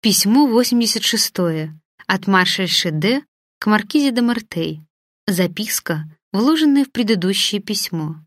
Письмо 86. От маршальши Д. к маркизе де Мартей. Записка, вложенная в предыдущее письмо.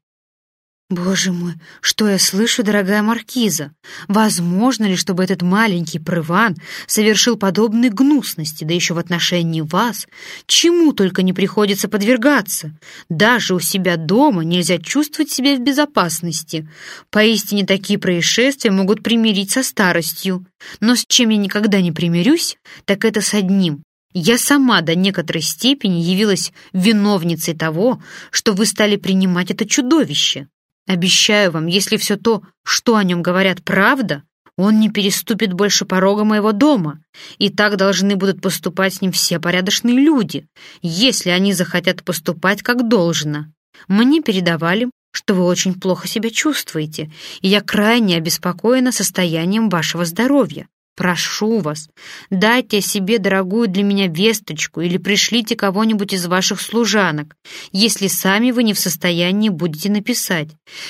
Боже мой, что я слышу, дорогая маркиза? Возможно ли, чтобы этот маленький прыван совершил подобные гнусности, да еще в отношении вас? Чему только не приходится подвергаться? Даже у себя дома нельзя чувствовать себя в безопасности. Поистине такие происшествия могут примирить со старостью. Но с чем я никогда не примирюсь, так это с одним. Я сама до некоторой степени явилась виновницей того, что вы стали принимать это чудовище. Обещаю вам, если все то, что о нем говорят, правда, он не переступит больше порога моего дома, и так должны будут поступать с ним все порядочные люди, если они захотят поступать как должно. Мне передавали, что вы очень плохо себя чувствуете, и я крайне обеспокоена состоянием вашего здоровья. Прошу вас, дайте себе дорогую для меня весточку или пришлите кого-нибудь из ваших служанок, если сами вы не в состоянии будете написать.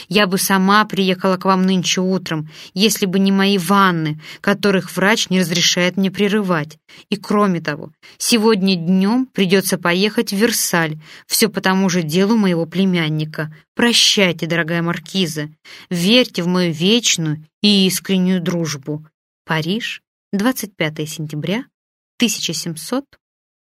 Я бы сама приехала к вам нынче утром, если бы не мои ванны, которых врач не разрешает мне прерывать. И кроме того, сегодня днем придется поехать в Версаль, все по тому же делу моего племянника. Прощайте, дорогая маркиза, верьте в мою вечную и искреннюю дружбу. Париж, 25 сентября 1700